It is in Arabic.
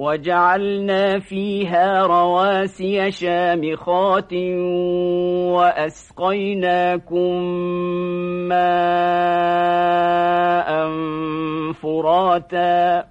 وجعلنا فيها رواسي شامخات وأسقيناكم ماء فراتا